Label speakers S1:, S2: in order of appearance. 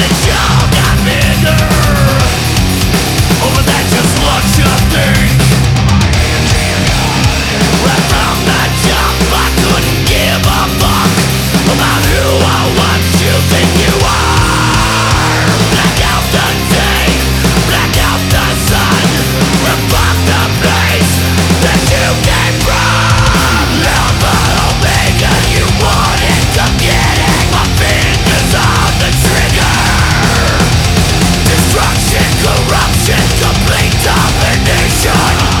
S1: the got bigger Complete domination.